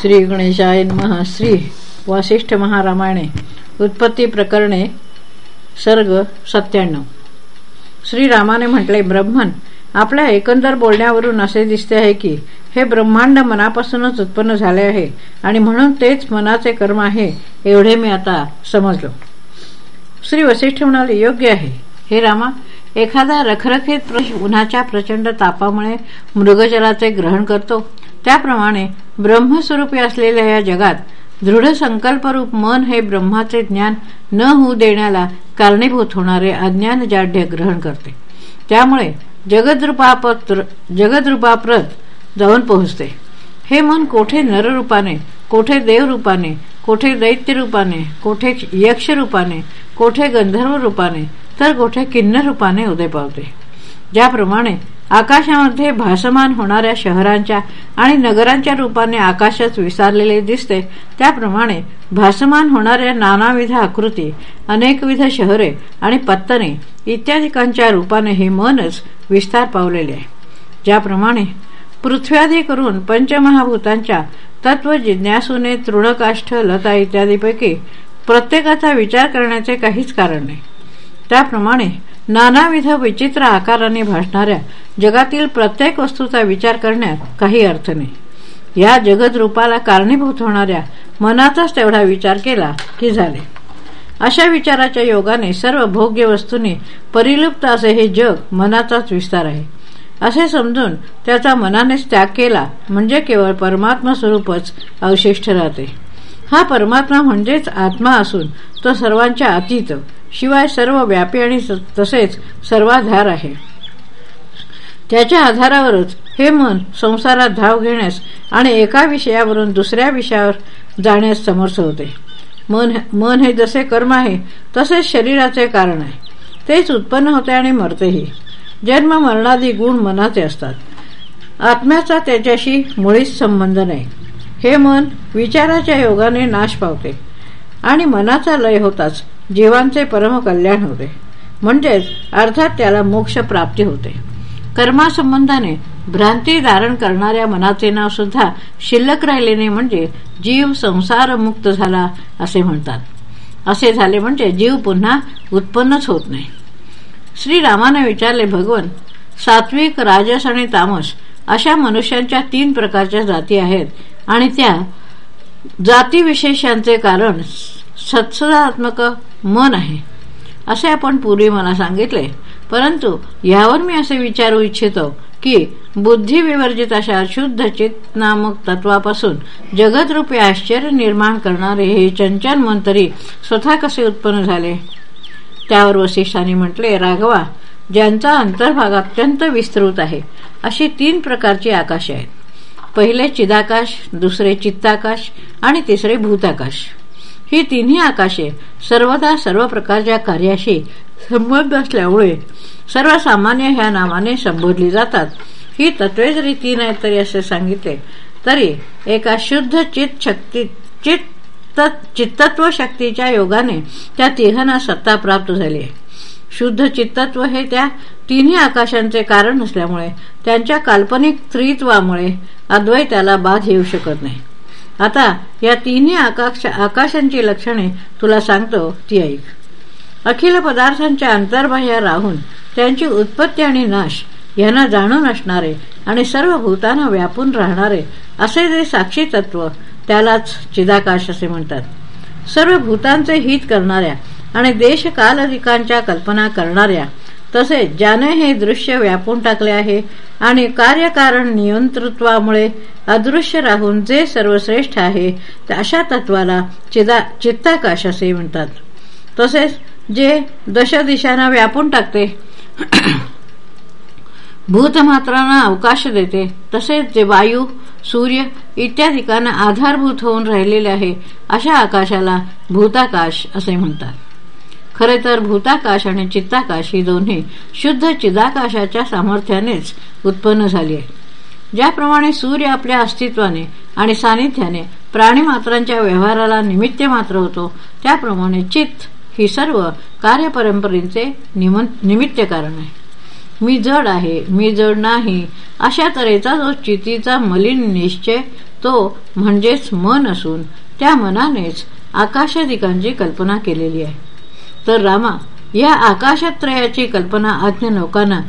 श्री गणेशाय महा श्री वासिष्ठ महारामायणे. उत्पत्ती प्रकरणे सर्ग सत्त्याण्णव. श्रीरामाने म्हटले ब्रह्मन आपल्या एकंदर बोलण्यावरून असे दिसते आहे की हे ब्रह्मांड मनापासूनच उत्पन्न झाले आहे आणि म्हणून तेच मनाचे कर्म आहे एवढे मी आता समजलो. श्री वसिष्ठ म्हणाले योग्य आहे. हे रामा एखादा रखरखीत उन्हाच्या प्रचंड तापामुळे मृगजलाचे ग्रहण करतो. त्याप्रमाणे ब्रह्मस्वरूपी असलेल्या या जगात दृढ संकल्परूप मन हे ब्रह्माचे ज्ञान न होऊ देण्याला कारणीभूत होणारे अज्ञान जाढ्य ग्रहण करते. त्यामुळे जगद्रुपापत्र जगद्रुपाप्रत जाऊन पोहोचते. हे मन कोठे नररूपाने कोठे देवरूपाने कोठे दैत्य रूपाने कोठे यक्ष रूपाने कोठे गंधर्व रूपाने तर कोठे किन्नर रूपाने उदय पावते. ज्याप्रमाणे आकाशामध्ये भासमान होणाऱ्या शहरांच्या आणि नगरांच्या रूपाने आकाशात विसारलेले दिसते. त्याप्रमाणे भासमान होणाऱ्या नानाविध आकृती अनेकविध शहरे आणि पत्तने इत्यादिकांच्या रूपाने हे मनच विस्तार पावलेले आहे. ज्याप्रमाणे पृथ्व्यादी करून पंचमहाभूतांच्या तत्व जिज्ञासूने तृणकाष्ठ लता इत्यादीपैकी प्रत्येकाचा विचार करण्याचे काहीच कारण नाही. त्याप्रमाणे नानाविध विचित्र आकाराने भासणाऱ्या जगातील प्रत्येक वस्तूचा विचार करण्यात काही अर्थ नाही. या जगदरूपाला कारणीभूत होणाऱ्या मनाचाच तेवढा विचार केला की झाले. अशा विचाराच्या योगाने सर्व भोग्य वस्तूंनी परिलुप्त असे हे जग मनाचाच विस्तार आहे. असे समजून त्याचा मनानेच त्याग केला म्हणजे केवळ परमात्मा स्वरूपच अवशिष्ट राहते. हा परमात्मा म्हणजेच आत्मा असून तो सर्वांच्या अतीत. शिवाय सर्व व्यापी आणि तसेच सर्वाधार आहे. त्याच्या आधारावरच हे मन संसारात धाव घेण्यास आणि एका विषयावरून दुसऱ्या विषयावर जाण्यास समर्थ होते. मन मन हे जसे कर्म आहे तसेच शरीराचे कारण आहे. तेच उत्पन्न होते आणि मरतेही. जन्म मरणादी गुण मनाचे असतात. आत्म्याचा त्याच्याशी मुळीच संबंध नाही. हे मन विचाराच्या योगाने नाश पावते. आणि मनाचा लय होताच. जीवांचे परम कल्याण होते. म्हणजेच अर्थात त्याला मोक्ष प्राप्ती होते. कर्मासंबंधाने भ्रांती धारण करणाऱ्या मनाचे नाव सुद्धा शिल्लक राहिलेने म्हणजे जीव संसार मुक्त झाला असे म्हणतात. असे झाले म्हणजे जीव पुन्हा उत्पन्नच होत नाही. श्रीरामाने विचारले भगवन सात्विक राजस आणि तामस अशा मनुष्यांच्या तीन प्रकारच्या जाती आहेत आणि त्या जातीविशेषांचे कारण सत्सदात्मक मन आहे. असे आपण पूर्वी मला सांगितले. परंतु यावर मी असे विचारू इच्छितो की बुद्धिविवर्जित अशा शुद्ध चित नामक तत्वापासून जगदरूपी आश्चर्य निर्माण करणारे हे चंचल मन तरी स्वतः कसे उत्पन्न झाले? त्यावर वसिष्ठांनी म्हटले राघवा ज्यांचा अंतर्भाग अत्यंत विस्तृत आहे अशी तीन प्रकारची आकाशे आहेत. पहिले चिदाकाश दुसरे चित्ताकाश आणि तिसरे भूताकाश. ही तिन्ही आकाशे सर्वदा सर्व प्रकारच्या कार्याशी संबंध असल्यामुळे सर्वसामान्य ह्या नावाने संबोधली जातात. ही तत्वे जरी तीन आहेत तरी असे सांगितले तरी एका शुद्ध चित शक्ती चित्त चित्तत्व शक्तीच्या योगाने त्या तिघांना सत्ता प्राप्त झाली आहे. शुद्ध चित्तत्व हे त्या तिन्ही आकाशांचे कारण असल्यामुळे त्यांच्या काल्पनिक त्रित्वामुळे अद्वैताला बाध येऊ शकत नाही. आता या तिन्ही आकाश आकाशांची लक्षणे तुला सांगतो ती ऐक. अखिल पदार्थांच्या अंतर्बाह्य राहून त्यांची उत्पत्ती आणि नाश यांना जाणून असणारे आणि सर्व भूतांना व्यापून राहणारे असे जे साक्षी तत्व त्यालाच चिदाकाश असे म्हणतात. सर्व भूतांचे हित करणाऱ्या आणि देशकालधिकांच्या कल्पना करणाऱ्या तसेच ज्याने हे दृश्य व्यापून टाकले आहे आणि कार्यकारण नियंतृत्वामुळे अदृश्य राहून जे सर्वश्रेष्ठ आहे अशा तत्वाला चिदा चित्ताकाश असे म्हणतात. तसेच जे दशदिशांना व्यापून टाकते भूतमात्रांना अवकाश देते तसेच जे वायू सूर्य इत्यादिकांना आधारभूत होऊन राहिलेले आहे अशा आकाशाला भूताकाश असे म्हणतात. खरे तर भूताकाश आणि चित्ताकाश ही दोन्ही शुद्ध चिदाकाशाच्या सामर्थ्यानेच उत्पन्न झाली आहे ज्याप्रमाणे सूर्य आपल्या अस्तित्वाने आणि सानिध्याने प्राणीमात्रांच्या व्यवहाराला निमित्त मात्र होतो त्याप्रमाणे चित्त ही सर्व कार्यपरंपरेचे निमित्त कारण आहे. मी जड आहे मी जड नाही अशा तऱ्हेचा जो चितीचा मलिन निश्चय तो म्हणजेच मन असून त्या मनानेच आकाशादिकांची कल्पना केलेली आहे. तर रामा या आकाशत्रयाची कल्पना अज्ञ लोकांना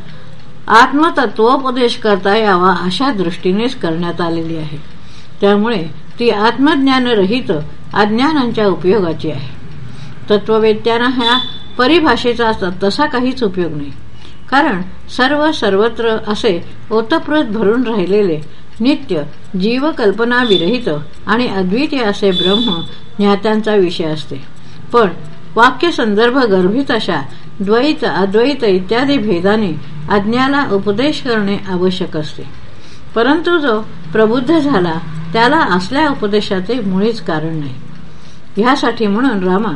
आत्मतत्वोपदेश करता यावा अशा दृष्टीनेच करण्यात आलेली आहे. त्यामुळे ती आत्मज्ञानरहित अज्ञानांच्या उपयोगाची आहे. तत्ववेत्यांना ह्या परिभाषेचा तसा काहीच उपयोग नाही. कारण सर्व सर्वत्र असे ओतप्रोत भरून राहिलेले नित्य जीवकल्पना विरहित आणि अद्वितीय असे ब्रह्म ज्ञात्यांचा विषय असते. पण वाक्य संदर्भ गर्भित अशा द्वैत अद्वैत इत्यादी भेदाने अज्ञाला उपदेश करणे आवश्यक असते. परंतु जो प्रबुद्ध झाला त्याला असल्या उपदेशाचे मुळीच कारण नाही. ह्यासाठी म्हणून रामा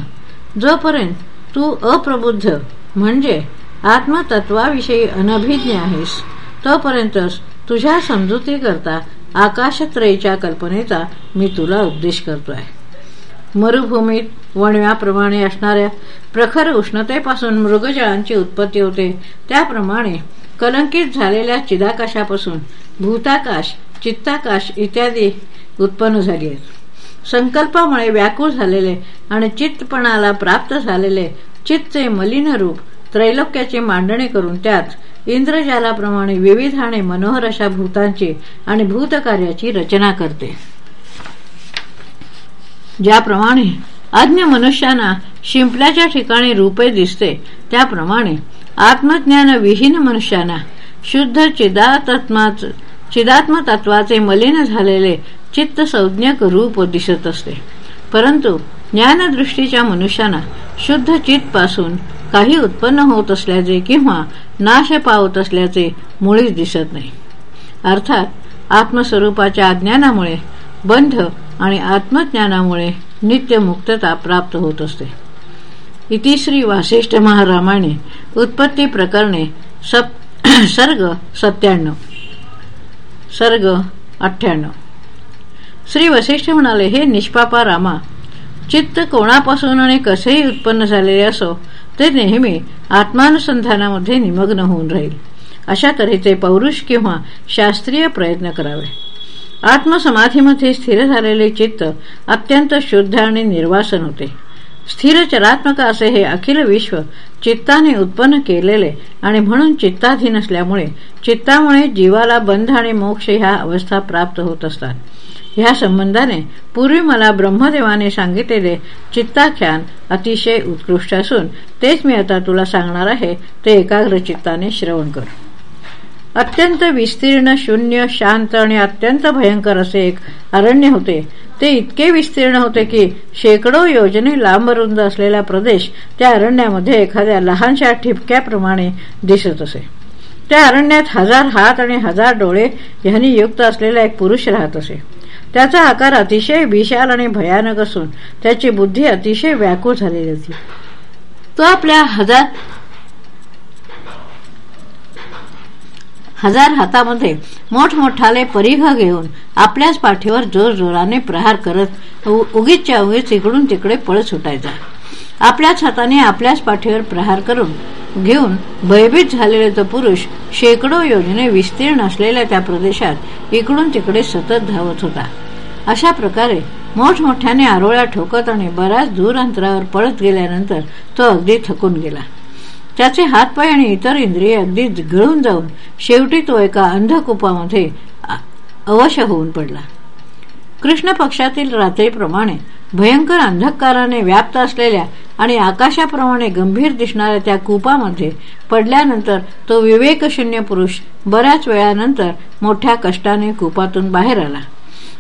जोपर्यंत तू अप्रबुद्ध म्हणजे आत्मतत्वाविषयी अनभिज्ञ आहेस तोपर्यंतच तुझ्या समजुतीकरता आकाशत्रयीच्या कल्पनेचा मी तुला उपदेश करतोय. मरुभूमीत वणव्याप्रमाणे असणाऱ्या प्रखर उष्णतेपासून मृगजळांची उत्पत्ती होते. त्याप्रमाणे कलंकित झालेल्या चिदाकाशापासून भूताकाश चित्ताकाश इत्यादी उत्पन्न झाली आहेत. संकल्पामुळे व्याकुळ झालेले आणि चित्तपणाला प्राप्त झालेले चित्तचे मलिन रूप त्रैलोक्याची मांडणी करून त्यात इंद्रजालाप्रमाणे विविध आणि मनोहर अशा भूतांची आणि भूतकार्याची रचना करते. ज्याप्रमाणे अज्ञ मनुष्याना शिंपल्याच्या ठिकाणी रूपे दिसते त्याप्रमाणे आत्मज्ञान विहीन मनुष्याना शुद्ध चिदात्माच चिदात्म तत्वाचे मलिन झालेले चित्त संज्ञक रूप दिसत असते. परंतु ज्ञानदृष्टीच्या मनुष्याना शुद्ध चित पासून काही उत्पन्न होत असल्याचे किंवा नाश पावत असल्याचे मुळीच दिसत नाही. अर्थात आत्मस्वरूपाच्या अज्ञानामुळे बंध आणि आत्मज्ञानामुळे नित्य मुक्तता प्राप्त होत असते. इतिश्री वासिष्ठ महारामाने उत्पत्ती प्रकरणे सर्ग सत्त्याण्णव. सर्ग अठ्ठ्याण्णव. श्री वसिष्ठ म्हणाले हे निष्पापा रामा चित्त कोणापासून आणि कसेही उत्पन्न झालेले असो ते नेहमी आत्मानुसंधानामध्ये निमग्न होऊन राहील. अशा तऱ्हेचे पौरुष किंवा शास्त्रीय प्रयत्न करावे. आत्मसमाधीमध्ये स्थिर झालेले चित्त अत्यंत शुद्ध आणि निर्वासन होते. स्थिर चरात्मक असे हे अखिल विश्व चित्ताने उत्पन्न केलेले आणि म्हणून चित्ताधीन असल्यामुळे चित्तामुळे जीवाला बंध आणि मोक्ष ह्या अवस्था प्राप्त होत असतात. ह्या संबंधाने पूर्वी मला ब्रह्मदेवाने सांगितलेले चित्ताख्यान अतिशय उत्कृष्ट असून तेच मी आता तुला सांगणार आहे ते एकाग्र चित्ताने श्रवण कर. अत्यंत विस्तीर्ण शून्य शांत आणि अत्यंत भयंकर असे एक अरण्य होते. ते इतके विस्तीर्ण होते की शेकडो योजने लांबरुंद असलेला प्रदेश त्या अरण्यामध्ये एखाद्या लहानशा ठिपक्याप्रमाणे दिसत असे. त्या अरण्यात हजार हात आणि हजार डोळे यांनी युक्त असलेला एक पुरुष राहत असे. त्याचा आकार अतिशय विशाल आणि भयानक असून त्याची बुद्धी अतिशय व्याकुळ झालेली होती. तो आपल्या हजार हजार हातामध्ये मोठमोठाले परिघ घेऊन आपल्याच पाठीवर जोर जोराने प्रहार करत उगीच्या उगीच इकडून तिकडे पळत सुटायचा. आपल्याच हाताने आपल्याच पाठीवर प्रहार करून घेऊन भयभीत झालेले तो पुरुष शेकडो योजने विस्तीर्ण असलेल्या त्या प्रदेशात इकडून तिकडे सतत धावत होता. अशा प्रकारे मोठमोठ्याने आरोळ्या ठोकत आणि बऱ्याच दूर अंतरावर पळत गेल्यानंतर तो अगदी थकून गेला. त्याचे हातपाय आणि इतर इंद्रिय अगदी गळून जाऊन शेवटी तो एका अंधकूपामध्ये अवश्य होऊन पडला. कृष्ण पक्षातील रात्रीप्रमाणे भयंकर अंधकाराने व्याप्त असलेल्या आणि आकाशाप्रमाणे गंभीर दिसणाऱ्या त्या कूपामध्ये पडल्यानंतर तो विवेकशून्य पुरुष बऱ्याच वेळानंतर मोठ्या कष्टाने कूपातून बाहेर आला.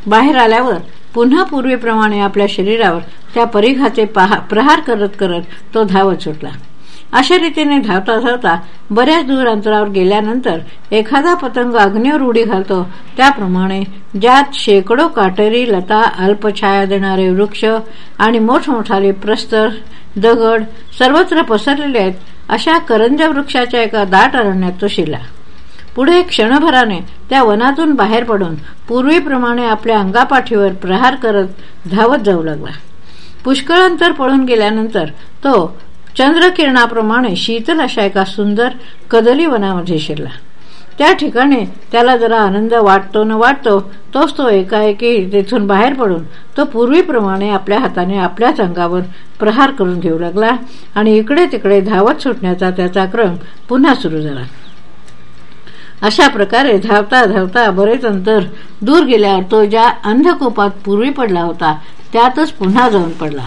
बाहेर आल्यावर पुन्हा पूर्वीप्रमाणे आपल्या शरीरावर त्या परिघाचे प्रहार करत करत तो धावत सुटला. अशा रीतीने धावता धावता बऱ्याच दूर अंतरावर गेल्यानंतर एखादा पतंग अग्नीवर उडी घालतो. त्याप्रमाणे ज्यात शेकडो काटेरी लता अल्पछाया देणारे वृक्ष आणि मोठमोठाले प्रस्तर दगड सर्वत्र पसरलेले आहेत अशा करंज वृक्षाच्या एका दाट अरण्यात तो शिला पुढे क्षणभराने त्या वनातून बाहेर पडून पूर्वीप्रमाणे आपल्या अंगापाठीवर प्रहार करत धावत जाऊ लागला. पुष्कळांतर पळून गेल्यानंतर तो चंद्रकिरणाप्रमाणे शीतल अशा एका सुंदर कदली वनामध्ये शिरला. त्या ठिकाणी त्याला जरा आनंद वाटतो न वाटतो तोच तो एकाएकी तेथून बाहेर पडून तो पूर्वीप्रमाणे आपल्या हाताने आपल्याच अंगावर प्रहार करून घेऊ लागला आणि इकडे तिकडे धावत सुटण्याचा त्याचा क्रम पुन्हा सुरू झाला. अशा प्रकारे धावता धावता बरेच अंतर दूर गेल्यावर तो ज्या अंधकोपात पूर्वी पडला होता त्यातच पुन्हा जाऊन पडला.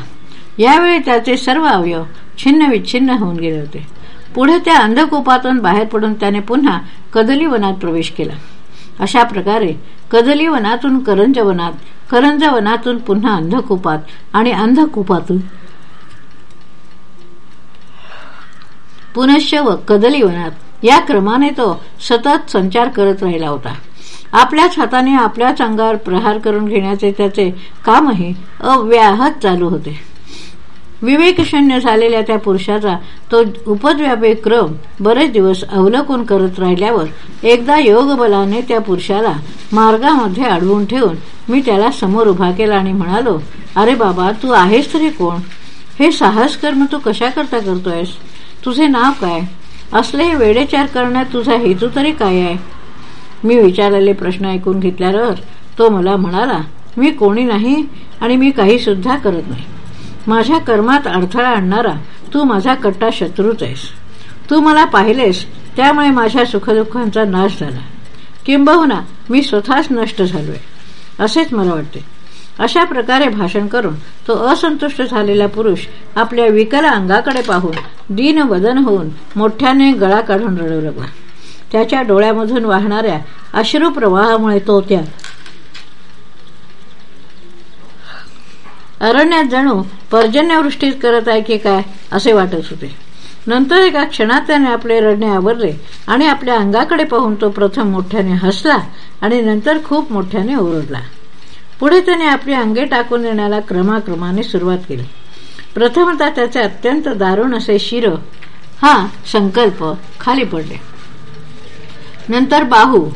यावेळी त्याचे सर्व अवयव छिन्न विच्छिन्न होऊन गेले होते. पुढे त्या अंधकोपातून बाहेर पडून त्याने पुन्हा कदली वनात प्रवेश केला. अशा प्रकारे कदली वनातून करंज वनात करंज वनातून पुन्हा अंधकूपात आणि अंधकूपातून पुनश्च व कदली वनात. या क्रमाने तो सतत संचार करत राहिला होता. आपल्याच हाताने आपल्याच अंगावर प्रहार करून घेण्याचे त्याचे कामही अव्याहत चालू होते. विवेकशून्य झालेल्या त्या पुरुषाचा तो उपद्व्यापी क्रम बरेच दिवस अवलोकन करत राहिल्यावर एकदा योगबलाने त्या पुरुषाला मार्गामध्ये अडवून ठेवून मी त्याला समोर उभा केला आणि म्हणालो अरे बाबा तू आहेस तरी कोण? हे साहस कर्म तू कशा करता करतोयस? तुझे नाव काय? असले वेडेचार करण्यात तुझा हेतू तरी काय आहे? मी विचारलेले प्रश्न ऐकून घेतल्यावर तो मला म्हणाला मी कोणी नाही आणि मी काही सुद्धा करत नाही. माझ्या कर्मात अडथळा आणणारा तू माझा कट्टा शत्रूच आहेस. तू मला पाहिलेस त्यामुळे माझ्या सुखदुःखांचा नाश झाला. किंबहुना मी स्वतःच नष्ट झालोय. असेच मला वाटते. अशा प्रकारे भाषण करून तो असंतुष्ट झालेला पुरुष आपल्या विकल अंगाकडे पाहून दीन वदन होऊन मोठ्याने गळा काढून रडू लागला. त्याच्या डोळ्यामधून वाहणाऱ्या अश्रू प्रवाहामुळे तो त्या अरण्यात जणू पर्जन्यवृष्टीत करत आहे की काय असे वाटत होते. नंतर एका क्षणात त्याने आपले रडणे आवरले आणि आपल्या अंगाकडे पाहून तो प्रथम मोठ्याने हसला आणि नंतर खूप मोठ्याने ओरडला. पुढे त्याने आपली अंगे टाकून देण्याला क्रमाक्रमाने सुरुवात केली. प्रथमतः त्याचे अत्यंत दारुण असे शिर हा संकल्प खाली पडले. नंतर बाहू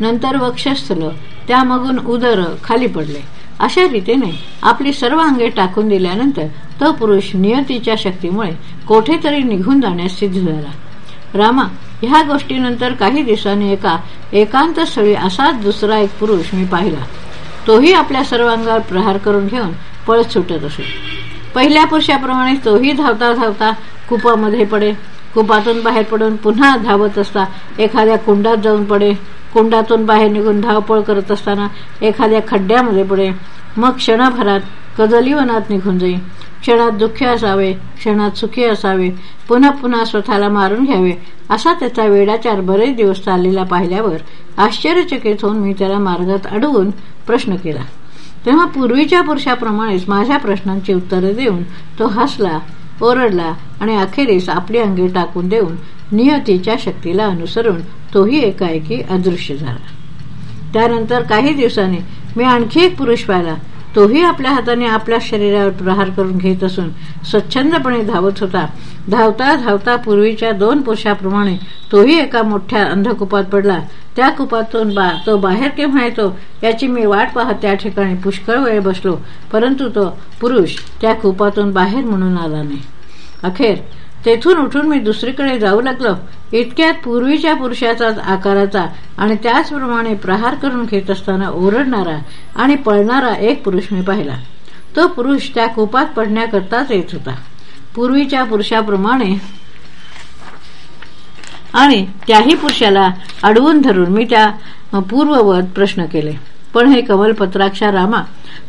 नंतर वक्षस्थल त्यामागून उदर खाली पडले. अशा रीतीने आपली सर्व अंगे टाकून दिल्यानंतर तो पुरुष नियतीच्या शक्तीमुळे कोठेतरी निघून जाण्यास सिद्ध झाला. रामा ह्या गोष्टीनंतर काही दिवसांनी एका एकांत स्थळी असाच दुसरा एक पुरुष मी पाहिला. तोही आपल्या सर्व अंगावर प्रहार करून घेऊन पळत सुटत असे. पहिल्या पुरुषाप्रमाणे तोही धावता धावता कुपामध्ये पडे. कुपातून बाहेर पडून पुन्हा धावत असता एखाद्या कुंडात जाऊन पडे. कुंडातून बाहेर निघून धावपळ करत असताना एखाद्या खड्ड्यामध्ये पडे मग क्षणाभरात कदलीवनात निघून जाई. क्षणात दुःखी असावे क्षणात सुखी असावे पुन्हा पुन्हा स्वतःला मारून घ्यावे. असा त्याचा वेडाचार बरेच दिवस चाललेला पाहिल्यावर आश्चर्यचकित होऊन मी त्याला मार्गात अडवून प्रश्न केला. तेव्हा पूर्वीच्या पुरुषाप्रमाणेच माझ्या प्रश्नांची उत्तरे देऊन तो हसला ओरडला आणि अखेरीस आपली अंगी टाकून देऊन नियतीच्या शक्तीला अनुसरून तोही एकाएकी अदृश्य झाला. त्यानंतर काही दिवसांनी मी आणखी एक पुरुष पाहिला. तोही आपल्या हाताने आपल्या शरीरावर प्रहार करून घेत असून स्वच्छंदपणे धावत होता. धावता धावता पूर्वीच्या दोन पुरुषाप्रमाणे तोही एका मोठ्या अंधकुपात पडला. त्या कुपातून बा तो बाहेर केव्हा येतो याची मी वाट पाहत त्या ठिकाणी पुष्कळ वेळ बसलो. परंतु तो पुरुष त्या कुपातून बाहेर म्हणून आला नाही. अखेर तेथून उठून मी दुसरीकडे जाऊ लागलो. इतक्यात पूर्वीच्या पुरुषाचा आकाराचा आणि त्याचप्रमाणे प्रहार करून घेत असताना ओरडणारा आणि पळणारा एक पुरुष मी पाहिला. तो पुरुष त्या कुपात पडण्याकरताच येत होता. पूर्वीच्या पुरुषाप्रमाणे आणि त्याही पुरुषाला अडवून धरून मी त्या पूर्ववत प्रश्न केले. पण हे कमलपत्राक्षा रामा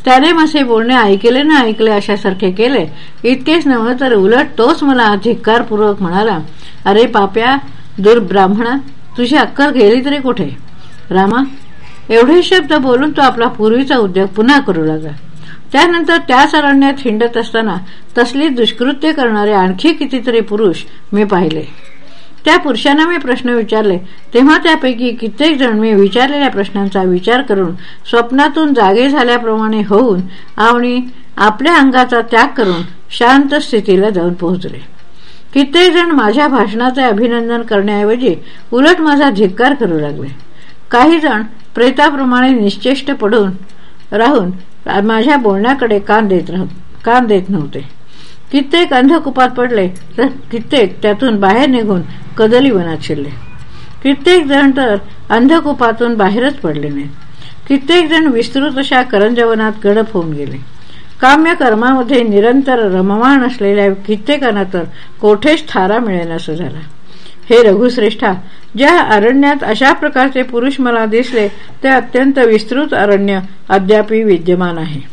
त्याने माझे बोलणे ऐकले ना ऐकले अशासारखे केले. इतकेच नव्हे तर उलट तोच मला धिक्कारपूर्वक म्हणाला अरे पाप्या दुर्ब्राह्मणा तुझी अक्कल गेली तरी कुठे? रामा एवढे शब्द बोलून तो आपला पूर्वीचा उद्योग पुन्हा करू लागला त्यानंतर त्याच अरण्यात हिंडत असताना तसली दुष्कृत्य करणारे आणखी कितीतरी पुरुष मी पाहिले. त्या पुरुषांना मी प्रश्न विचारले. तेव्हा त्यापैकी कित्येक जण मी विचारलेल्या प्रश्नांचा विचार करून स्वप्नातून जागे झाल्याप्रमाणे होऊन आणि आपल्या अंगाचा त्याग करून शांत स्थितीला जाऊन पोहोचले. कित्येक जण माझ्या भाषणाचे अभिनंदन करण्याऐवजी उलट माझा धिक्कार करू लागले. काही जण प्रेताप्रमाणे निश्चेष्ट पडून राहून माझ्या बोलण्याकडे कान देत कान देत नव्हते. कित्येक अंधकुपात पडले तर कित्येक त्यातून बाहेर निघून कदली वनात शिरले. कित्येक जण तर अंधकुपातून बाहेरच पडले नाही कित्येक जण विस्तृत अशा करंजवनात गडप होऊन गेले. काम्य कर्मामध्ये निरंतर रममाण असलेल्या कित्येकांना तर कोठेच थारा मिळेनासा झाला. हे रघुश्रेष्ठा ज्या अरण्यात अशा प्रकारचे पुरुष मला दिसले ते अत्यंत विस्तृत अरण्य अद्यापी विद्यमान आहे.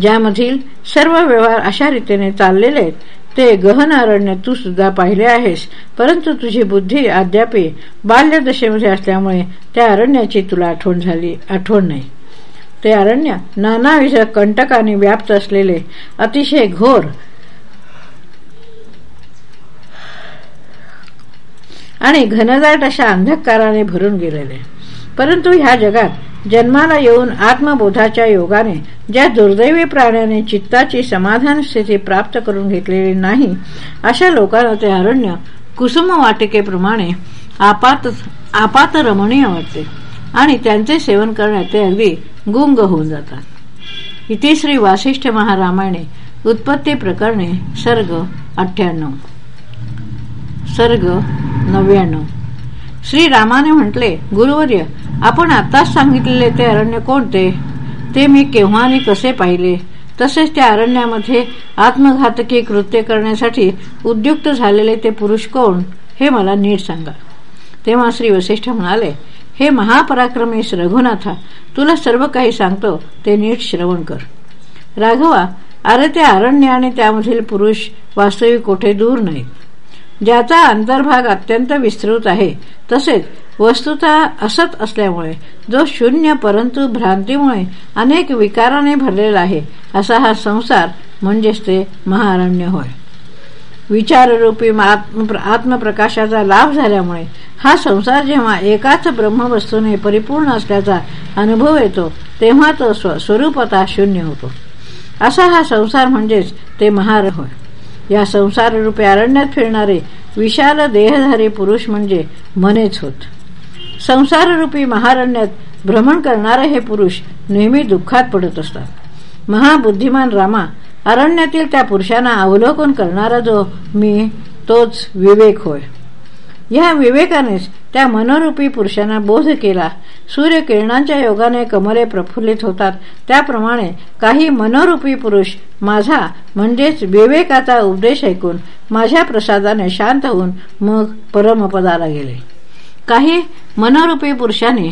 ज्यामधील सर्व व्यवहार अशा रीतीने चाललेले आहेत. ते गहन अरण्य तू सुद्धा पाहिले आहेस. परंतु तुझी बुद्धी अद्यापी बाल्यदशेमध्ये असल्यामुळे त्या अरण्याची तुला आठवण झाली आठवण नाही. ते अरण्य नानाविध कंटकाने व्याप्त असलेले अतिशय घोर आणि घनदाट अशा अंधकाराने भरून गेलेले. परंतु ह्या जगात जन्माला येऊन आत्मबोधाच्या योगाने ज्या दुर्दैवी प्राण्याने चित्ताची समाधान स्थिती प्राप्त करून घेतलेली नाही अशा लोकांना ते अरण्य कुसुम वाटिकेप्रमाणे आपात आपात रमणीय वाटते आणि त्यांचे सेवन करण्यात ते अगदी गुंग होऊन जातात. इथे श्री वासिष्ठ महारामायणे उत्पत्ती प्रकरणे सर्ग अठ्ठ्याण्णव. सर्ग नव्याण्णव. श्री रामाने म्हटले गुरुवर्य आपण आताच सांगितलेले ते अरण्य कोणते? ते मी केव्हा आणि कसे पाहिले? तसेच त्या अरण्यामध्ये आत्मघातकी कृत्य करण्यासाठी उद्युक्त झालेले ते पुरुष कोण? हे मला नीट सांगा. तेव्हा श्री वसिष्ठ म्हणाले हे महापराक्रमेश रघुनाथा तुला सर्व काही सांगतो ते नीट श्रवण कर. राघवा अरे ते अरण्य आणि त्यामधील पुरुष वास्तविक कोठे दूर नाहीत? ज्याचा अंतर्भाग अत्यंत विस्तृत आहे. तसेच वस्तुता असत असल्यामुळे जो शून्य परंतु भ्रांतीमुळे अनेक विकाराने भरलेला आहे असा हा संसार म्हणजेच ते महारण्य होय. विचाररूपी आत्मप्रकाशाचा लाभ झाल्यामुळे हा संसार जेव्हा एकाच ब्रह्मवस्तूने परिपूर्ण असल्याचा अनुभव येतो तेव्हा तो स्वरूपता शून्य होतो. असा हा संसार म्हणजेच ते महार होय. या संसाररूपी अरण्यात फिरणारे विशाल देहधारी पुरुष म्हणजे मनेच होत. संसाररूपी महारण्यात भ्रमण करणारे हे पुरुष नेहमी दुःखात पडत असतात. महाबुद्धिमान रामा अरण्यातील त्या पुरुषांना अवलोकन करणारा जो मी तोच विवेक होय. या विवेकानेच त्या मनोरूपी पुरुषांना बोध केला. सूर्यकिरणांच्या योगाने कमले प्रफुल्लित होतात. त्याप्रमाणे काही मनोरूपी पुरुष माझा म्हणजेच विवेकाचा उपदेश ऐकून माझ्या प्रसादाने शांत होऊन मग परमपदाला गेले. काही मनोरूपी पुरुषाने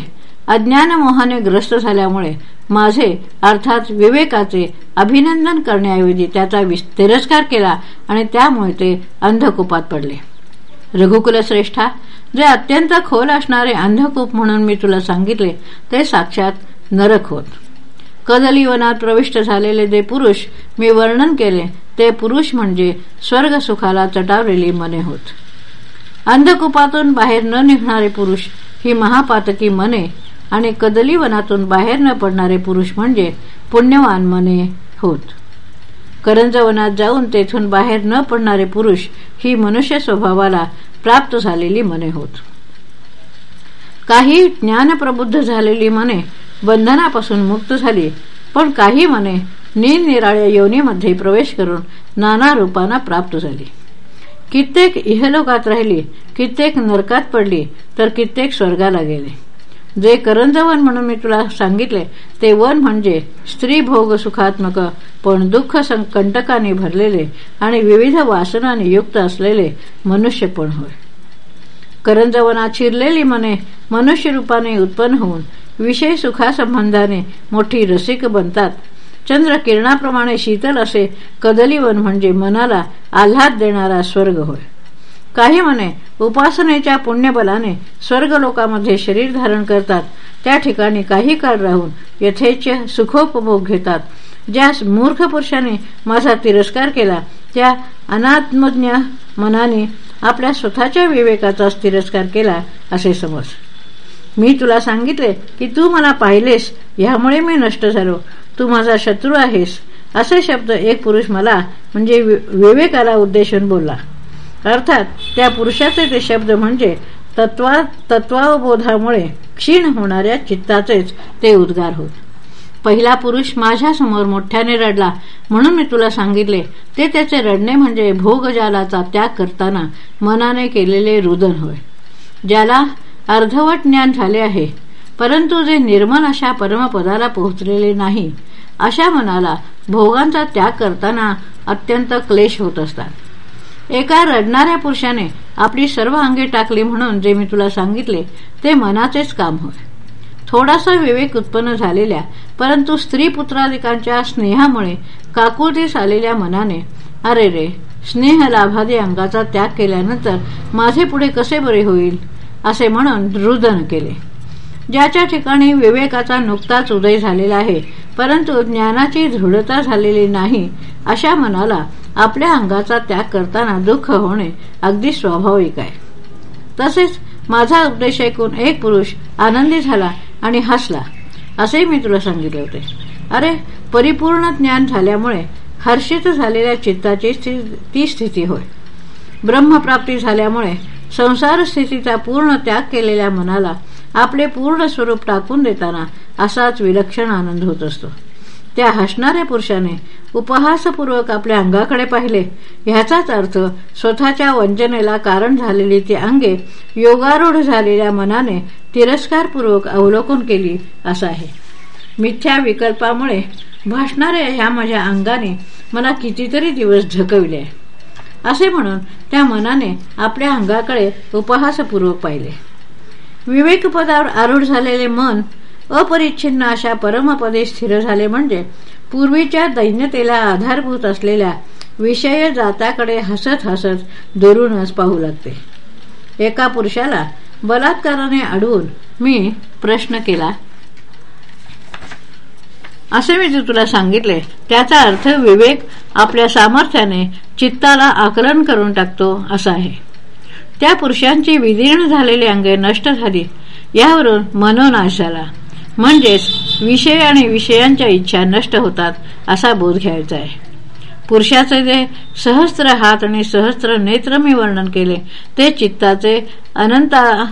अज्ञानमोहाने ग्रस्त झाल्यामुळे माझे अर्थात विवेकाचे अभिनंदन करण्याऐवजी त्याचा तिरस्कार केला आणि त्यामुळे ते अंधकोपात पडले. रघुकुलश्रेष्ठा जे अत्यंत खोल असणारे अंधकूप म्हणून मी तुला सांगितले ते साक्षात नरक होत. कदलीवनात प्रविष्ट झालेले जे पुरुष मी वर्णन केले ते पुरुष म्हणजे स्वर्ग सुखाला चटावलेली मने होत. अंधकूपातून बाहेर न निघणारे पुरुष ही महापातकी मने आणि कदलीवनातून बाहेर न पडणारे पुरुष म्हणजे पुण्यवान मने होत. करंजवनात जाऊन तेथून बाहेर न पडणारे पुरुष ही मनुष्य स्वभावाला प्राप्त झालेली मने होत. काही ज्ञानप्रबुद्ध झालेली मने बंधनापासून मुक्त झाली पण काही मने निरनिराळ्या योनीमध्ये प्रवेश करून नाना रूपांना प्राप्त झाली. कित्येक इहलोकात राहिली कित्येक नरकात पडली तर कित्येक स्वर्गाला गेले. जे करंजवन म्हणून मी तुला सांगितले ते वन म्हणजे स्त्री भोग सुखात्मक पण दुःख कंटकाने भरलेले आणि विविध वासनाने युक्त असलेले मनुष्य पण होय. करंजवनात शिरलेली मने मनुष्य रूपाने उत्पन्न होऊन विषय सुखासंबंधाने मोठी रसिक बनतात. चंद्र किरणाप्रमाणे शीतल असे कदलीवन म्हणजे मनाला आल्हाद देणारा स्वर्ग होय. काही म्हणे उपासनेच्या पुण्यबलाने स्वर्गलोकामध्ये शरीर धारण करतात. त्या ठिकाणी काही काळ राहून यथेच्छ सुखोपभोग घेतात. ज्या मूर्ख पुरुषाने माझा तिरस्कार केला त्या अनात्मज्ञ मनाने आपल्या स्वतःच्या विवेकाचाच तिरस्कार केला असे समज. मी तुला सांगितले की तू मला पाहिलेस ह्यामुळे मी नष्ट झालो. तू माझा शत्रू आहेस असे शब्द एक पुरुष मला म्हणजे विवेकाला उद्देशून बोलला. अर्थात त्या पुरुषाचे ते शब्द म्हणजे तत्वा तत्वावबोधामुळे क्षीण होणाऱ्या चित्ताचेच ते उद्गार होत. पहिला पुरुष माझ्यासमोर मोठ्याने रडला. म्हणून मी तुला सांगितले ते त्याचे रडणे म्हणजे भोगजालाचा त्याग करताना मनाने केलेले रुदन होय. ज्याला अर्धवट ज्ञान झाले आहे परंतु जे निर्मल अशा परमपदाला पोहोचलेले नाही अशा मनाला भोगांचा त्याग करताना अत्यंत क्लेश होत असतात. एका रडणाऱ्या पुरुषाने आपली सर्व अंगे टाकली म्हणून जे मी तुला सांगितले ते मनाचेच काम होय. थोडासा विवेक उत्पन्न झालेल्या परंतु स्त्री पुत्राधिकांच्या स्नेहामुळे काकुळतीस आलेल्या मनाने अरे रे स्नेह लाभादी अंगाचा त्याग केल्यानंतर माझे पुढे कसे बरे होईल? असे म्हणून रुदन केले. ज्याच्या ठिकाणी विवेकाचा नुकताच उदय झालेला आहे परंतु ज्ञानाची दृढता झालेली नाही अशा मनाला आपल्या अंगाचा त्याग करताना दुःख होणे अगदी स्वाभाविक आहे. तसेच माझा उपदेश ऐकून एक पुरुष आनंदी झाला आणि हसला असेही मी तुला सांगितले होते. अरे परिपूर्ण ज्ञान झाल्यामुळे हर्षित झालेल्या चित्ताची ती स्थिती होय. ब्रह्मप्राप्ती झाल्यामुळे संसार स्थितीचा पूर्ण त्याग केलेल्या मनाला आपले पूर्ण स्वरूप टाकून देताना असाच विलक्षण आनंद होत असतो. त्या हसणाऱ्या पुरुषाने उपहासपूर्वक आपल्या अंगाकडे पाहिले. ह्याचाच अर्थ स्वतःच्या वंचनेला कारण झालेली ती अंगे योगारूढ झालेल्या मनाने तिरस्कारपूर्वक अवलोकन केली असा आहे. मिथ्या विकल्पामुळे भासणाऱ्या ह्या माझ्या अंगाने मला कितीतरी दिवस झकविले. असे म्हणून त्या मनाने आपल्या अंगाकडे उपहासपूर्वक पाहिले. विवेकपदावर आरूढ झालेले मन अपरिच्छिन्न अशा परमपदे स्थिर झाले म्हणजे पूर्वीच्या दैन्यतेला आधारभूत असलेल्या विषय जाताकडे हसत हसत दुरूनच पाहू लागते. एका पुरुषाला बलात्काराने अडवून मी प्रश्न केला असे मी जे तुला सांगितले त्याचा अर्थ विवेक आपल्या सामर्थ्याने चित्ताला आकलन करून टाकतो असा आहे. त्या पुरुषांची विदीर्ण झालेली अंगे नष्ट झाली यावरून मनोनाश झाला म्हणजेच विषय आणि विषयांच्या इच्छा नष्ट होतात असा बोध घ्यायचा आहे. पुरुषाचे जे सहस्त्र हात आणि सहस्त्र नेत्र मी वर्णन केले ते चित्ताचे अनंता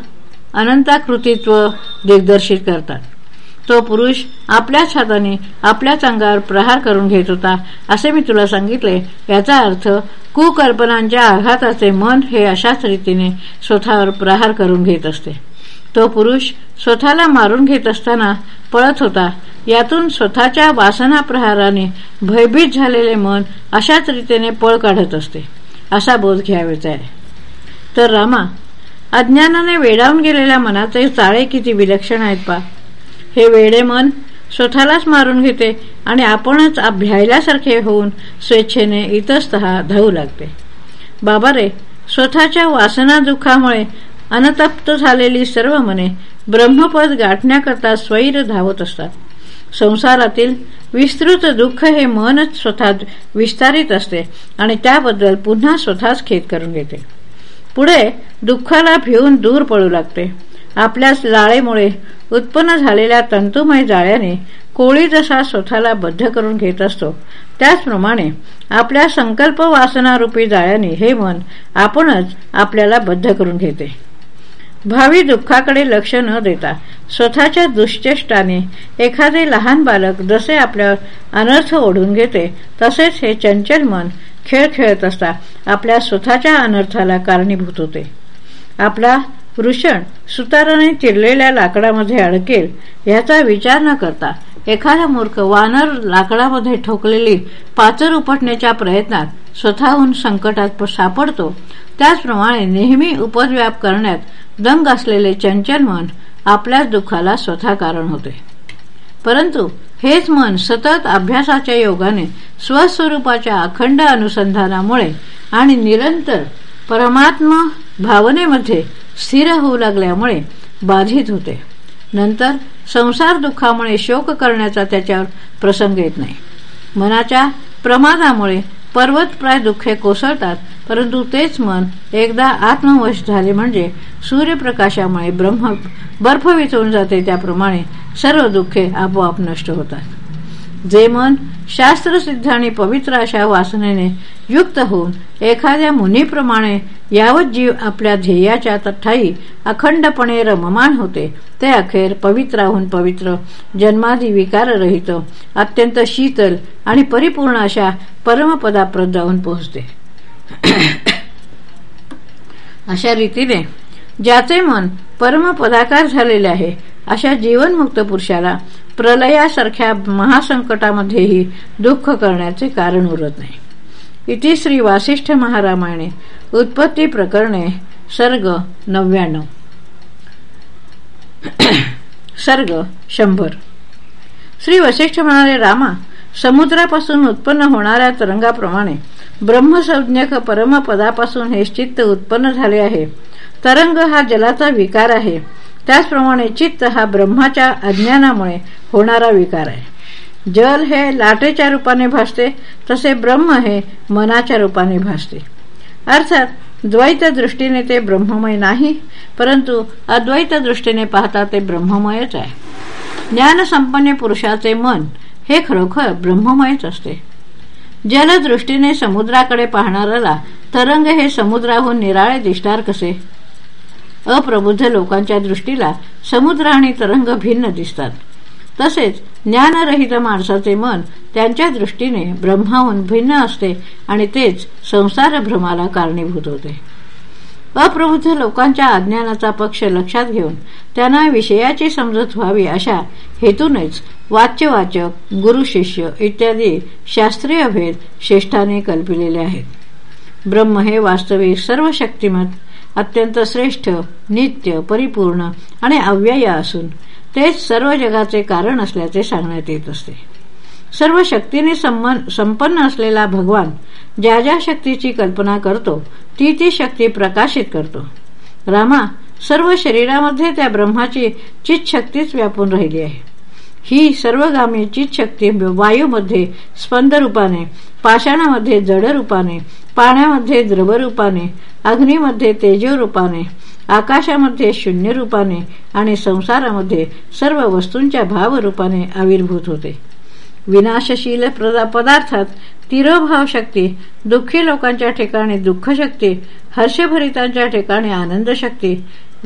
अनंताकृतित्व दिग्दर्शित करतात. तो पुरुष आपल्याच हाताने आपल्याच अंगावर प्रहार करून घेत होता असे मी तुला सांगितले. याचा अर्थ कुकल्पनांच्या आघाताचे मन हे अशाच रीतीने स्वतःवर प्रहार करून घेत असते. तो पुरुष स्वतःला मारून घेत असताना पळत होता. यातून स्वतःच्या वासना प्रहाराने भयभीत झालेले मन अशाच रीतीने पळ काढत असते. असा बोध घ्यावेचा आहे. तर रामा अज्ञानाने वेडावून गेलेल्या मनाचे चाळे किती विलक्षण आहेत पा. हे वेडे मन स्वतःलाच मारून घेते आणि आपणच भ्यायल्यासारखे होऊन स्वेच्छेने इतस्त धावू लागते. बाबा रे स्वतःच्या वासना दुःखामुळे अनतप्त झालेली सर्व मने ब्रह्मपद गाठण्याकरता स्वैर धावत असतात. संसारातील विस्तृत दुःख हे मनच स्वतः विस्तारित असते आणि त्याबद्दल पुन्हा स्वतःच खेद करून घेते. पुढे दुःखाला भिवून दूर पडू लागते. आपल्या लाळेमुळे उत्पन्न झालेल्या तंतुमय जाळ्याने कोळी जसा स्वतःला बद्ध करून घेत असतो त्याचप्रमाणे आपल्या संकल्प वासनारूपी जाळ्याने हे मन आपणच आपल्याला बद्ध करून घेते. भावी दुःखाकडे लक्ष न देता स्वतःच्या दुश्चेष्टाने एखादे लहान बालक जसे आपल्यावर अनर्थ ओढून घेते तसेच हे चंचल मन खेळ खेळत असता आपल्या स्वतःच्या अनर्थाला कारणीभूत होते. आपला वृषण सुताराने चिरलेल्या लाकडामध्ये अडकेल याचा विचार न करता एखादा मूर्ख वानर लाकडामध्ये ठोकलेली पाचर उपटण्याच्या प्रयत्नात स्वतःहून संकटात सापडतो. त्याचप्रमाणे नेहमी उपद्व्याप करण्यात दंग असलेले चंचल मन आपल्याच दुःखाला स्वतः कारण होते. परंतु हेच मन सतत अभ्यासाच्या योगाने स्वस्वरूपाच्या अखंड अनुसंधानामुळे आणि निरंतर परमात्मा भावनेमध्ये स्थिर होऊ लागल्यामुळे बाधित होते. नंतर संसार दुःखामुळे शोक करण्याचा त्याच्यावर प्रसंग येत नाही. मनाच्या प्रमादामुळे पर्वतप्राय दुःखे कोसळतात परंतु तेच मन एकदा आत्मवश झाले म्हणजे सूर्यप्रकाशामुळे ब्रह्म बर्फ विचवून जाते. त्याप्रमाणे सर्व दुःखे आपोआप नष्ट होतात. जे मन शास्त्रसिद्ध आणि पवित्र अशा वासनेने युक्त होऊन एखाद्या मुनीप्रमाणे यावत जीव आपल्या ध्येयाच्या तठाई अखंडपणे रममान होते ते अखेर पवित्राहून पवित्र जन्मादी विकाररहित अत्यंत शीतल आणि परिपूर्ण अशा परमपदाप्रत जाऊन पोहोचते. अशा रीतीने ज्याचे मन परमपदाकार झालेले आहे. अशा जीवनमुक्त पुरुषाला प्रलयासारख्या महासंकटामध्येही दुःख करण्याचे कारण उरत नाही. इति श्री वासिष्ठ महारामायणे उत्पत्ती प्रकरणे सर्ग नव्याण्णव. सर्ग शंभर. श्री वशिष्ठ म्हणाले रामा समुद्रापासून उत्पन्न होणाऱ्या तरंगाप्रमाणे ब्रह्मसंज्ञक परमपदापासून हे चित्त उत्पन्न झाले आहे. तरंग हा जलाचा विकार आहे. त्याचप्रमाणे चित्त हा ब्रह्माच्या अज्ञानामुळे होणारा विकार आहे. जल हे लाटेच्या रूपाने भासते तसे ब्रह्म हे मनाच्या रूपाने भासते. अर्थात द्वैत दृष्टीने ते ब्रह्ममय नाही परंतु अद्वैत दृष्टीने पाहता ते ब्रह्ममयच आहे. ज्ञानसंपन्न पुरुषाचे मन हे खरोखर ब्रह्ममयच असते जलदृष्टीने समुद्राकडे पाहणाऱ्याला तरंग हे समुद्राहून निराळे दिसणार कसे? अप्रबुद्ध लोकांच्या दृष्टीला समुद्र आणि तरंग भिन्न दिसतात. तसेच ज्ञानरहित माणसाचे मन त्यांच्या दृष्टीने ब्रह्माहून भिन्न असते आणि तेच संसार भ्रमाला कारणीभूत होते. अप्रबुद्ध लोकांच्या अज्ञानाचा पक्ष लक्षात घेऊन त्यांना विषयाची समजत व्हावी अशा हेतूनेच वाच्यवाचक गुरु शिष्य इत्यादी शास्त्रीय भेद श्रेष्ठाने कल्पिलेले आहेत. ब्रह्म हे वास्तविक सर्व शक्तिमत अत्यंत श्रेष्ठ नित्य परिपूर्ण आणि अव्यय असून तेच सर्व जगाचे कारण असल्याचे सांगण्यात येत असते. सर्व शक्तीने संपन्न असलेला भगवान ज्या ज्या शक्तीची कल्पना करतो ती ती शक्ती प्रकाशित करतो. रामा सर्व शरीरामध्ये त्या ब्रह्माची चित शक्तीच व्यापून राहिली आहे. ही सर्वगामी शक्ती वायूमध्ये स्पंदरूपाने पाषाणामध्ये जडरूपाने पाण्यामध्ये द्रवरूपाने अग्नीमध्ये तेजरूपाने आकाशामध्ये शून्य रूपाने आणि संसारामध्ये सर्व वस्तूंच्या भावरूपाने आविर्भूत होते. विनाशशील पदार्थात तिरोभाव शक्ती दुःखी लोकांच्या ठिकाणी दुःखशक्ती हर्षभरितांच्या ठिकाणी आनंदशक्ती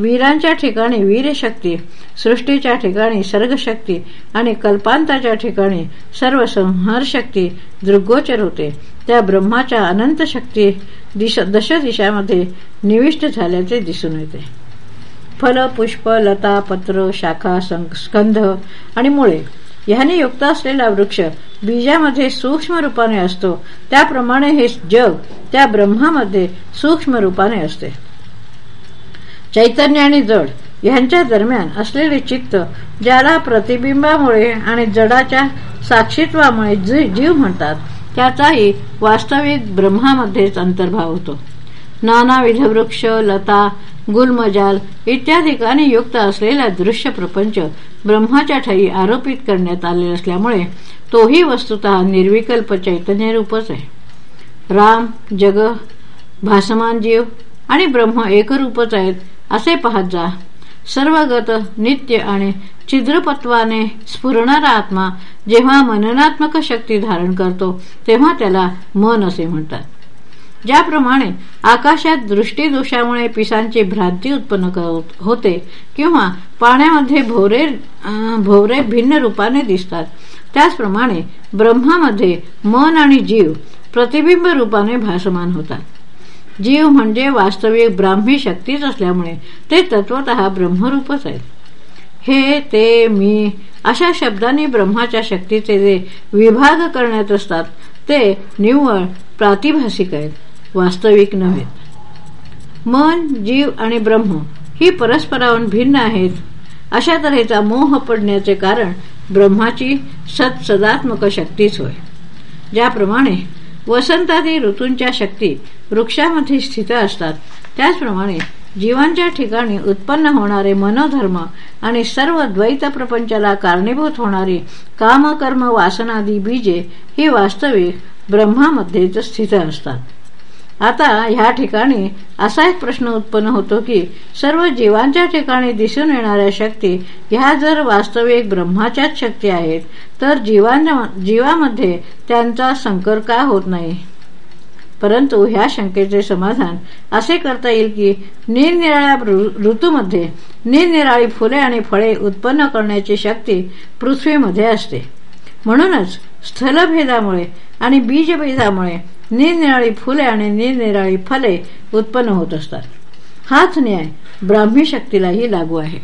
वीरांच्या ठिकाणी वीरशक्ती सृष्टीच्या ठिकाणी सर्गशक्ती आणि कल्पांताच्या ठिकाणी सर्व संहारशक्ती दृग्गोचर होते. त्या ब्रह्माच्या अनंत शक्ती दिश दश दिशामध्ये निविष्ट झाल्याचे दिसून येते. फल पुष्प लता पत्र शाखा स्कंध आणि मुळे. ह्याने युक्त असलेला वृक्ष बीजामध्ये सूक्ष्म रूपाने असतो. त्याप्रमाणे हे जग त्या ब्रह्मामध्ये सूक्ष्म रूपाने असते. चैतन्य आणि जड यांच्या दरम्यान असलेले चित्त ज्याला प्रतिबिंबामुळे आणि जडाच्या साक्षीत्वामुळे जीव म्हणतात त्याचाही वास्तविक ब्रह्मामध्येच अंतर्भाव होतो. नानाविध वृक्ष लता गुलमजाल इत्यादी युक्त असलेला दृश्य प्रपंच ब्रह्माच्या ठाई आरोपित करण्यात आले असल्यामुळे तोही वस्तुत निर्विकल्प चैतन्य रूपच आहे. राम जग भासमान जीव आणि ब्रह्म एकरूपच आहेत असे पाहत जा. सर्वगत नित्य आणि छिद्रपत्वाने स्फुरणारा आत्मा जेव्हा मननात्मक शक्ती धारण करतो तेव्हा त्याला मन असे म्हणतात. ज्याप्रमाणे आकाशात दृष्टीदोषामुळे पिसांची भ्रांती उत्पन्न होते किंवा पाण्यामध्ये भोवरे भोवरे भिन्न रूपाने दिसतात त्याचप्रमाणे ब्रह्मामध्ये मन आणि जीव प्रतिबिंब रूपाने भासमान होतात. जीव म्हणजे वास्तविक ब्राह्मी शक्तीच असल्यामुळे ते तत्वत ब्रह्मरूपच आहेत. हे ते मी अशा शब्दांनी ब्रह्माच्या शक्तीचे जे विभाग करण्यात असतात ते निव्वळ प्रातिभासिक आहेत वास्तविक नव्हेत मन जीव आणि ब्रह्म ही परस्पराहून भिन्न आहेत. अशा तऱ्हेचा मोह पडण्याचे कारण ब्रह्माची सत्सदात्मक शक्तीच होय. ज्याप्रमाणे वसंतादी ऋतूंच्या शक्ती वृक्षामध्ये स्थित असतात. त्याचप्रमाणे जीवांच्या ठिकाणी उत्पन्न होणारे मनोधर्म आणि सर्व द्वैत प्रपंचाला कारणीभूत होणारी कामकर्म वासनादी बीजे ही वास्तविक ब्रह्मामध्येच स्थित असतात. आता ह्या ठिकाणी असा एक प्रश्न उत्पन्न होतो की सर्व जीवांच्या ठिकाणी दिसून येणाऱ्या शक्ती ह्या जर वास्तविक ब्रह्माच्याच शक्ती आहेत तर जीवामध्ये त्यांचा संकर का होत नाही? परंतु ह्या शंकेचे समाधान असे करता येईल की निरनिराळ्या ऋतूमध्ये निरनिराळी फुले आणि फळे उत्पन्न करण्याची शक्ती पृथ्वीमध्ये असते. म्हणूनच स्थलभेदामुळे आणि बीजभेदामुळे निरनिराळी फुले आणि निरनिराळी फले उत्पन्न होत असतात. हाच न्याय ब्राह्मी शक्तीलाही लागू आहे.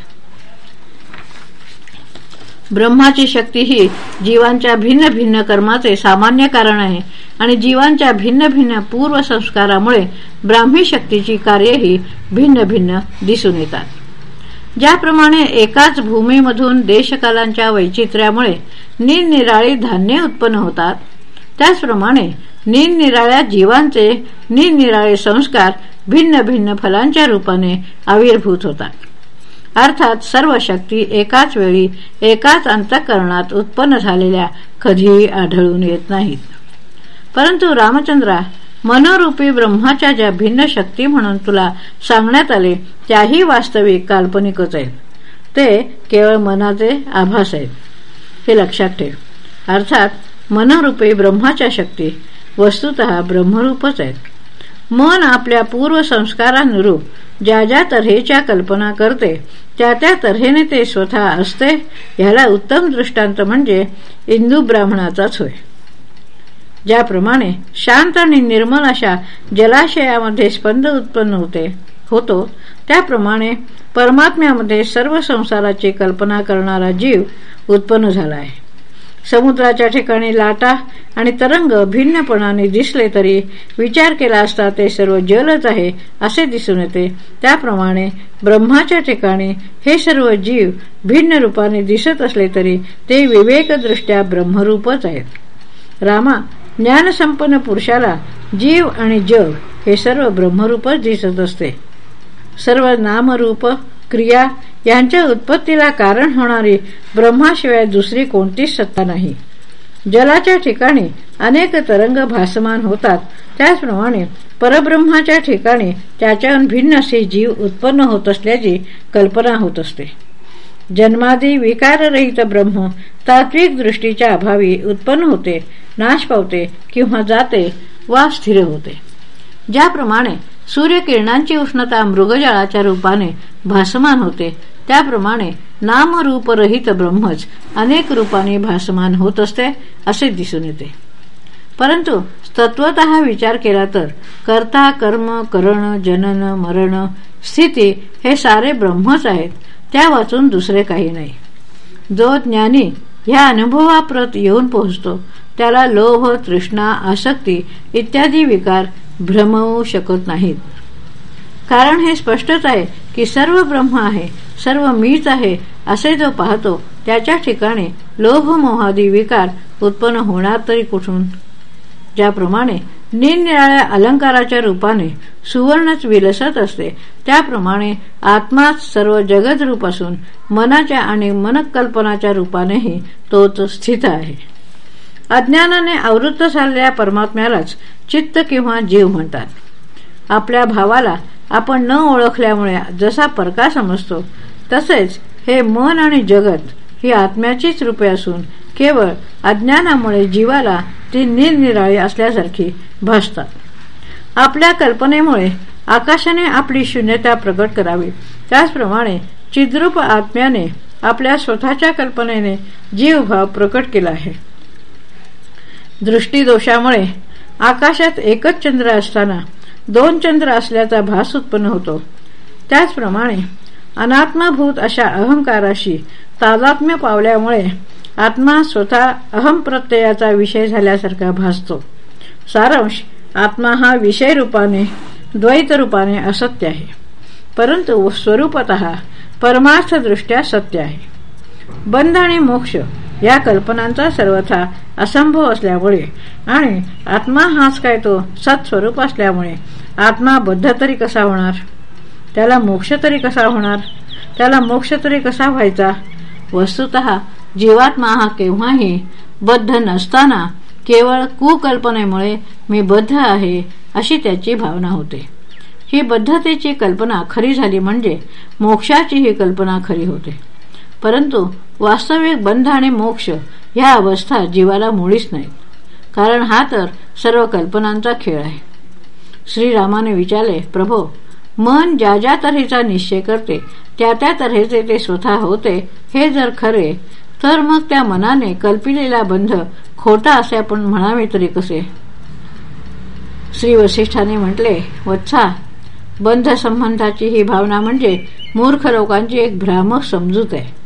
ब्रह्माची शक्ती ही जीवांच्या भिन्न भिन्न कर्माचे सामान्य कारण आहे आणि जीवांच्या भिन्न भिन्न पूर्व संस्कारामुळे ब्राह्मी शक्तीची कार्यही भिन्न भिन्न दिसून येतात. ज्याप्रमाणे एकाच भूमीमधून देशकालांच्या वैचित्र्यामुळे निरनिराळी धान्य उत्पन्न होतात त्याचप्रमाणे निरनिराळ्या जीवांचे निरनिराळे संस्कार भिन्न भिन्न फलांच्या रूपाने आविर्भूत होतात. अर्थात सर्व शक्ती एकाच वेळी एकाच अंतःकरणात उत्पन्न झालेल्या कधीही आढळून येत नाहीत. परंतु रामचंद्रा मनोरूपी ब्रह्माच्या ज्या भिन्न शक्ती म्हणून तुला सांगण्यात आले त्याही वास्तविक काल्पनिकच आहेत. ते केवळ मनाचे आभास आहेत. हे लक्षात ठेव. अर्थात मनरूपे ब्रह्माच्या शक्ती. वस्तुत ब्रह्मरूपच आहेत. मन आपल्या पूर्व संस्कारानुरूप ज्या ज्या तऱ्हेच्या कल्पना करते त्या त्या तऱ्हेने ते स्वतः असते ह्याला उत्तम दृष्टांत म्हणजे इंदू ब्राह्मणाचाच होय. ज्याप्रमाणे शांत आणि निर्मल अशा जलाशयामध्ये स्पंद उत्पन्न होते होतो त्याप्रमाणे परमात्म्यामध्ये सर्व संसाराची कल्पना करणारा जीव उत्पन्न झाला आहे. समुद्राच्या ठिकाणी लाटा आणि तरंग भिन्नपणाने दिसले तरी विचार केला असता ते सर्व जलच आहे असे दिसून येते. त्याप्रमाणे ब्रह्माच्या ठिकाणी हे सर्व जीव भिन्न रूपाने दिसत असले तरी ते विवेकदृष्ट्या ब्रह्मरूपच आहेत. रामा ज्ञानसंपन्न पुरुषाला जीव आणि जग हे सर्व ब्रह्मरूपच दिसत असते. सर्व नामरूप क्रिया यांच्या उत्पत्तीला कारण होणारी ब्रह्माशिवाय दुसरी कोणतीच सत्ता नाही. जलाच्या ठिकाणी अनेक तरंग भासमान होतात. त्याचप्रमाणे परब्रह्माच्या ठिकाणी त्याच्याहून भिन्न असे जीव उत्पन्न होत असल्याची कल्पना होत असते. जन्मादी विकाररहित ब्रह्म तात्विक दृष्टीच्या अभावी उत्पन्न होते नाश पावते किंवा जाते वा स्थिर होते. ज्याप्रमाणे सूर्यकिरणांची उष्णता मृगजळाच्या रूपाने भासमान होते. त्याप्रमाणे नामरूपरहित ब्रह्मच अनेक रूपाने भासमान होत असते असे दिसून येते. परंतु तत्वत विचार केला तर कर्ता कर्म करण जनन मरण स्थिती हे सारे ब्रह्मच आहेत. त्या वाचून दुसरे काही नाही. जो ज्ञानी ह्या अनुभवाप्रत येऊन पोहोचतो त्याला लोभ तृष्णा आसक्ती इत्यादी विकार भ्रमवू शकत नाहीत. कारण हे स्पष्टच आहे की सर्व ब्रह्म आहे सर्व मीच आहे असे जो पाहतो त्याच्या ठिकाणी लोभ मोहादी विकार उत्पन्न होणार तरी कुठून? ज्याप्रमाणे निरनिराळ्या अलंकाराच्या रूपाने सुवर्णच विलसत असते त्याप्रमाणे आत्माच सर्व जगद रूप असून मनाच्या आणि मनकल्पनाच्या रूपानेही तोच स्थित आहे. अज्ञानाने आवृत्त झालेल्या परमात्म्यालाच चित्त किंवा जीव म्हणतात. आपल्या भावाला आपण न ओळखल्यामुळे जसा परका समजतो तसेच हे मन आणि जगत ही आत्म्याचीच रूपे असून केवळ अज्ञानामुळे जीवाला ती निरनिराळी असल्यासारखी भासतात. आपल्या कल्पनेमुळे आकाशाने आपली शून्यता प्रकट करावी. त्याचप्रमाणे चिद्रूप आत्म्याने आपल्या स्वतःच्या कल्पनेने जीवभाव प्रकट केला आहे. दृष्टीदोषामुळे आकाशात एकच चंद्र असताना दोन चंद्र असल्याचा भास उत्पन्न होतो. त्याचप्रमाणे अनात्माभूत अशा अहंकाराशी तादात्म्य पावल्यामुळे आत्मा स्वतः अहम प्रत्ययाचा विषय झाल्यासारखा भासतो. सारांश आत्मा हा विषय रूपाने द्वैत रूपाने असत्य आहे. परंतु स्वरूपत परमार्थदृष्ट्या सत्य आहे. बंध आणि मोक्ष या कल्पनांचा सर्वथा असंभव असल्यामुळे आणि आत्मा हाच काय तो सत्स्वरूप असल्यामुळे. आत्मा बद्ध तरी कसा होणार? त्याला मोक्ष तरी कसा होणार? त्याला मोक्ष तरी कसा व्हायचा? वस्तुत जीवात्मा हा केव्हाही बद्ध नसताना केवळ कुकल्पनेमुळे मी बद्ध आहे अशी त्याची भावना होते. ही बद्धतेची कल्पना खरी झाली म्हणजे मोक्षाची ही कल्पना खरी होते. परंतु वास्तविक बंध आणि मोक्ष ह्या अवस्था जीवाला मुळीच नाहीत. कारण हा तर सर्व कल्पनांचा खेळ आहे. श्रीरामाने विचारले प्रभो मन ज्या ज्या तऱ्हेचा निश्चय करते त्या त्या तऱ्हेचे ते स्वतः होते हे जर खरे तर मग त्या मनाने कल्पिलेला बंध खोटा असे आपण म्हणावे तरी कसे? श्री वसिष्ठाने म्हटले वत्सा बंध संबंधाची ही भावना म्हणजे मूर्ख लोकांची एक भ्रामक समजूत आहे.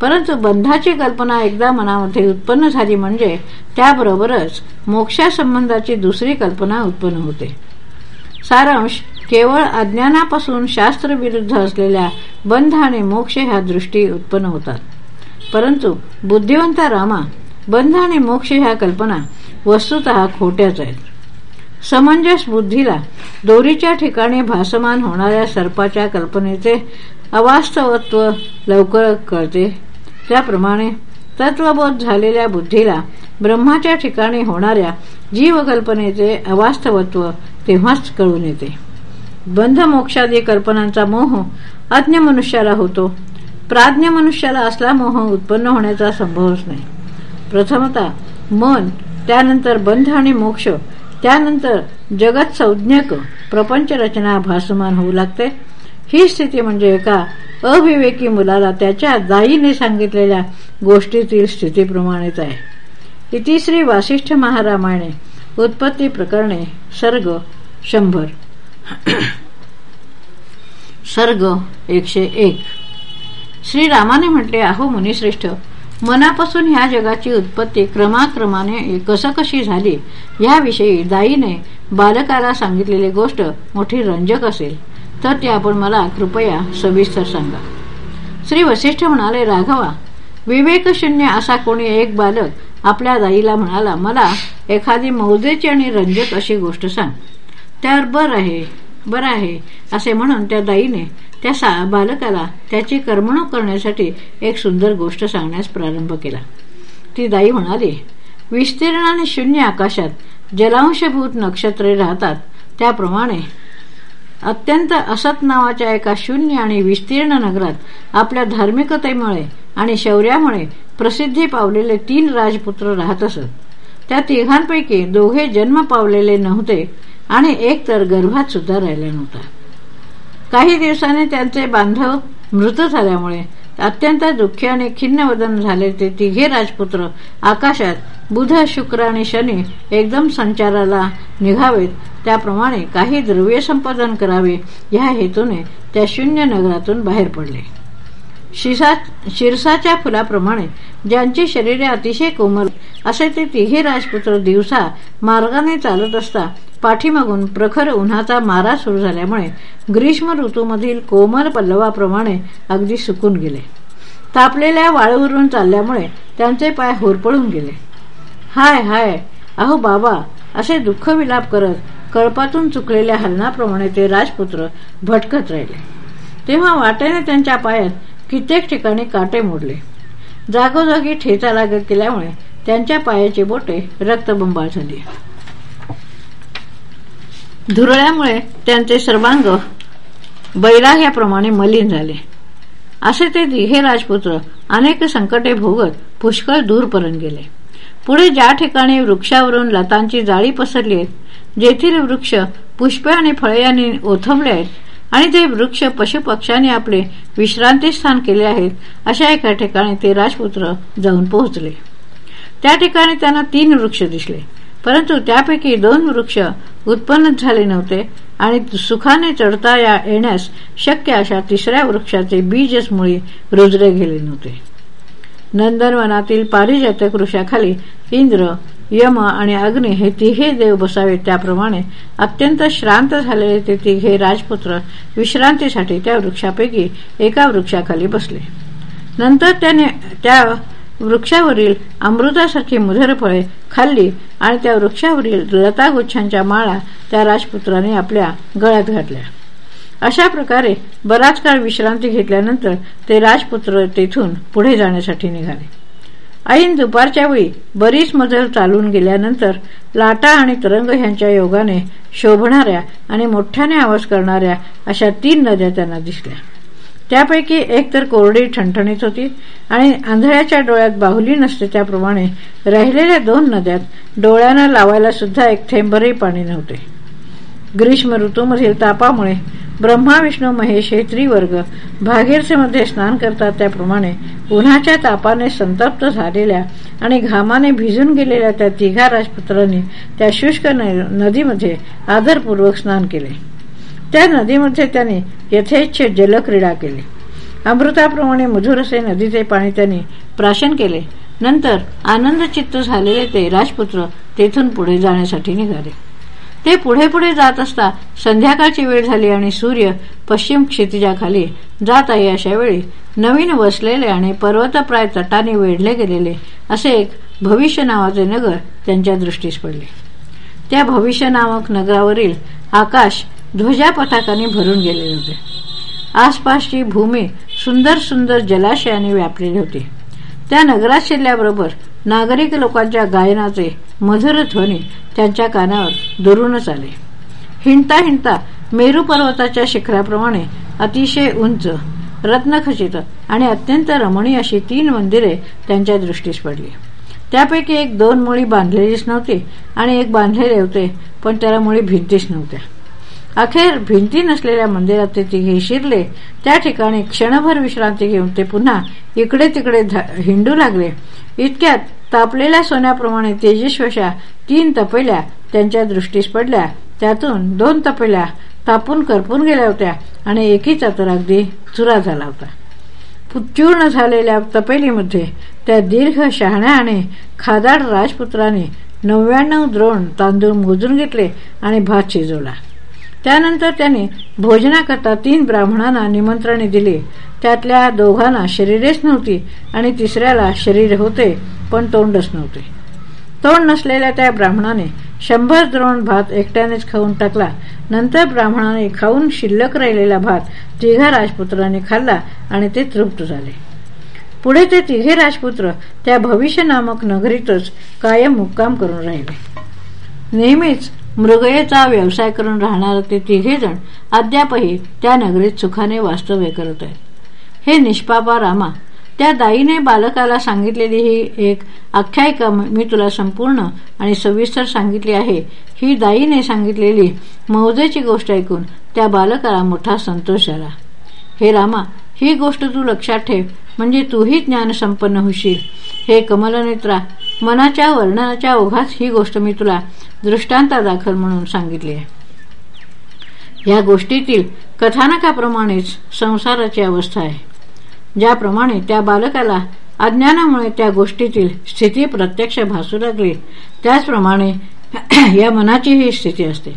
परंतु बंधाची कल्पना एकदा मनामध्ये उत्पन्न झाली म्हणजे त्याबरोबरच मोक्षासंबंधाची दुसरी कल्पना उत्पन्न होते. सारांश केवळ अज्ञानापासून शास्त्रविरुद्ध असलेल्या बंध आणि मोक्ष ह्या दृष्टी उत्पन्न होतात. परंतु बुद्धिवंता रामा बंध आणि मोक्ष ह्या कल्पना वस्तुत खोट्याच आहेत. समंजस बुद्धीला दोरीच्या ठिकाणी भासमान होणाऱ्या सर्पाच्या कल्पनेचे अवास्तवत्व लवकर कळते. त्याप्रमाणे तत्वबोध झालेल्या बुद्धीला ब्रह्माच्या ठिकाणी होणाऱ्या जीवकल्पनेचे अवास्तवत्व तेव्हाच कळून येते. बंध मोक्षादी कल्पनांचा मोह अज्ञ मनुष्याला होतो. प्राज्ञ मनुष्याला असला मोह उत्पन्न होण्याचा संभवच नाही. प्रथमता मन त्यानंतर बंध आणि मोक्ष त्यानंतर जगत संज्ञक प्रपंच रचना भासमान होऊ लागते. ही स्थिती म्हणजे एका अविवेकी मुलाला त्याच्या दाईने सांगितलेल्या गोष्टीतील स्थितीप्रमाणेच आहे. इतिश्री वासिष्ठ महारामायणे उत्पत्ती प्रकरणे सर्ग शंभर. सर्ग एकशे एक. श्रीरामाने म्हटले अहो मुनिश्रेष्ठ मनापासून ह्या जगाची उत्पत्ती क्रमाक्रमाने कसं कशी झाली? याविषयी दाईने बालकाला सांगितलेली गोष्ट मोठी रंजक असेल. तर ते आपण मला कृपया सविस्तर सांगा. श्री वसिष्ठ म्हणाले राघवा विवेकशून्य असा कोणी एक बालक आपल्या दाईला म्हणाला मला एखादी मौजेची आणि रंजक अशी गोष्ट सांग. त्यावर बर आहे बर आहे असे म्हणून त्या दाईने त्या बालकाला त्याची करमणूक करण्यासाठी एक सुंदर गोष्ट सांगण्यास प्रारंभ केला. ती दाई म्हणाली विस्तीर्ण आणि शून्य आकाशात जलांशभूत नक्षत्रे राहतात. त्याप्रमाणे अत्यंत असत नावाच्या एका शून्य आणि विस्तीर्ण नगरात आपल्या धार्मिकतेमुळे आणि शौर्यामुळे प्रसिद्धी पावलेले तीन राजपुत्र राहत असत. त्या तिघांपैकी दोघे जन्म पावलेले नव्हते आणि एक तर गर्भात सुद्धा राहिला नव्हता काही दिवसांनी त्यांचे बांधव मृत झाल्यामुळे अत्यंत दुःखी आणि खिन्नवदन झाले ते तिघे राजपुत्र. आकाशात बुध शुक्र आणि शनी एकदम संचाराला निघावेत. त्याप्रमाणे काही द्रव्य संपादन करावे. या हेतूने त्या शून्य नगरातून बाहेर पडले. शिरसाच्या फुलाप्रमाणे ज्यांची शरीरे अतिशय कोमल असे ते तिघे राजपुत्र दिवसा मार्गाने चालत असता पाठीमागून प्रखर उन्हाचा मारा सुरू झाल्यामुळे ग्रीष्म ऋतूमधील कोमल पल्लवाप्रमाणे अगदी सुकून गेले. तापलेल्या वाळूवरून चालल्यामुळे त्यांचे पाय होरपळून गेले. हाय हाय अहो बाबा असे दुःख विलाप करत कळपातून चुकलेल्या हलनाप्रमाणे ते राजपुत्र भटकत राहिले. तेव्हा वाटेने त्यांच्या पायात कित्येक ठिकाणी काटे मोडले. जागोजागी ठेचा लागत केल्यामुळे त्यांच्या पायाची बोटे रक्तबंबाळ झाली. धुरळ्यामुळे त्यांचे सर्वांग बैराग्याप्रमाणे मलिन झाले. असे ते हे राजपुत्र अनेक संकटे भोगत पुष्कळ दूरपर्यंत गेले. पुढे ज्या ठिकाणी वृक्षावरून लतांची जाळी पसरली आहेत जेथील वृक्ष पुष्पे आणि फळे यांनी ओथंबले आहेत आणि ते वृक्ष पशुपक्ष्यांनी आपले विश्रांती स्थान केले आहेत अशा एका ठिकाणी ते राजपुत्र जाऊन पोहोचले. त्या ठिकाणी त्यांना तीन वृक्ष दिसले परंतु त्यापैकी दोन वृक्ष उत्पन्नच झाले नव्हते आणि सुखाने चढता येण्यास शक्य अशा तिसऱ्या वृक्षाचे बीजच मुळी रुजले गेले नव्हते. नंदनवनातील पारिजातक वृक्षाखाली इंद्र यम आणि अग्नी हे तिघे देव बसावेत त्याप्रमाणे अत्यंत श्रांत झालेले ते तिघे राजपुत्र विश्रांतीसाठी त्या वृक्षापैकी एका वृक्षाखाली बसले. नंतर त्याने त्या वृक्षावरील अमृतासारखी मुधर फळे खाल्ली आणि त्या वृक्षावरील लतागुच्छांच्या माळा त्या राजपुत्राने आपल्या गळ्यात घातल्या. अशा प्रकारे बराच काळ विश्रांती घेतल्यानंतर ते राजपुत्र तेथून पुढे जाण्यासाठी निघाले. ऐन दुपारच्या वेळी बरीच मजल चालून गेल्यानंतर लाटा आणि तरंग ह्यांच्या योगाने शोभणाऱ्या आणि मोठ्याने आवाज करणाऱ्या अशा तीन नद्या त्यांना दिसल्या. त्यापैकी एक तर कोरडी ठणठणीत होती आणि आंधळ्याच्या डोळ्यात बाहुली नसते त्याप्रमाणे राहिलेल्या दोन नद्यात डोळ्यांना लावायला सुद्धा एक थेंबरही पाणी नव्हते. ग्रीष्म ऋतूमधील तापामुळे ब्रह्मा विष्णू महेश हे त्रिवर्ग भागीरथीमध्ये स्नान करतात. त्याप्रमाणे उन्हाच्या तापाने संतप्त झालेल्या आणि घामाने भिजून गेलेल्या त्या तिघा राजपुत्रांनी त्या शुष्क नदीमध्ये आदरपूर्वक स्नान केले. त्या नदीमध्ये त्याने यथेच्छ जलक्रीडा केली. अमृताप्रमाणे मधुर असे नदीचे पाणी त्यांनी प्राशन केले. नंतर आनंदचित्त झालेले ते राजपुत्र तेथून पुढे जाण्यासाठी निघाले. ते पुढे पुढे जात असता संध्याकाळची वेळ झाली आणि सूर्य पश्चिम क्षितिजाखाली जात आहे अशा वेळी नवीन वसलेले आणि पर्वतप्राय तटाने वेढले गेलेले असे एक भविष्य नावाचे नगर त्यांच्या दृष्टीस पडले. त्या भविष्य नामक नगरावरील आकाश ध्वजा पथाकाने भरून गेलेले होते. आसपासची भूमी सुंदर सुंदर जलाशयाने व्यापलेली होती. त्या नगरात शिरल्याबरोबर नागरिक लोकांच्या गायनाचे मधुर ध्वनी त्यांच्या कानावर दुरूनच आले. हिंडता हिंडता मेरू पर्वताच्या शिखराप्रमाणे अतिशय उंच रत्नखचित आणि अत्यंत रमणीय अशी तीन मंदिरे त्यांच्या दृष्टीस पडली. त्यापैकी एक दोन मुळी बांधलेलीच नव्हती आणि एक बांधलेले होते पण त्याला मुळी भिंतीच नव्हत्या. अखेर भिंती नसलेल्या मंदिरात ते तिघे शिरले. त्या ठिकाणी क्षणभर विश्रांती घेऊन ते पुन्हा इकडे तिकडे हिंडू लागले. इतक्यात तापलेल्या सोन्याप्रमाणे तेजस्वशा तीन तपेल्या त्यांच्या दृष्टीस पडल्या. त्यातून दोन तपेल्या तापून करपून गेल्या होत्या आणि एकीचा तर अगदी चुरा झाला होता. चूर्ण झालेल्या तपेलीमध्ये त्या दीर्घ शहाण्या आणि खादाड राजपुत्राने नव्याण्णव द्रोण तांदूळ मोजून घेतले आणि भात शिजवला. त्यानंतर त्याने भोजनाकरता तीन ब्राह्मणांना निमंत्रणे दिली. त्यातल्या दोघांना शरीरेच नव्हती आणि तिसऱ्याला शरीर होते पण तोंडच नव्हते. तोंड नसलेल्या त्या ब्राह्मणाने शंभर द्रोण भात एकट्यानेच खाऊन टाकला. नंतर ब्राह्मणाने खाऊन शिल्लक राहिलेला भात तिघा राजपुत्राने खाल्ला आणि ते तृप्त झाले. पुढे ते तिघे राजपुत्र त्या भविष्य नामक नगरीतच कायम मुक्काम करून राहिले. नेहमीच मृगयेचा व्यवसाय करून राहणारे ते तिघे जण अद्यापही त्या नगरीत सुखाने वास्तव्य करत आहेत. हे निष्पापा रामा त्या दाईने बालकाला सांगितलेली ही एक आख्यायिका मी तुला संपूर्ण आणि सविस्तर सांगितली आहे. ही दाईने सांगितलेली मौजेची गोष्ट ऐकून त्या बालकाला मोठा संतोष झाला. हे रामा ही गोष्ट तू लक्षात ठेव म्हणजे तूही ज्ञान संपन्न होशील. हे कमलनेत्रा मनाच्या वर्णनाच्या ओघात ही गोष्ट मी तुला दृष्टांता दाखल म्हणून सांगितली आहे. या गोष्टीतील कथानकाप्रमाणेच संसाराची अवस्था आहे. ज्याप्रमाणे त्या बालकाला अज्ञानामुळे त्या गोष्टीतील स्थिती प्रत्यक्ष भासू लागली त्याचप्रमाणे या मनाची ही स्थिती असते.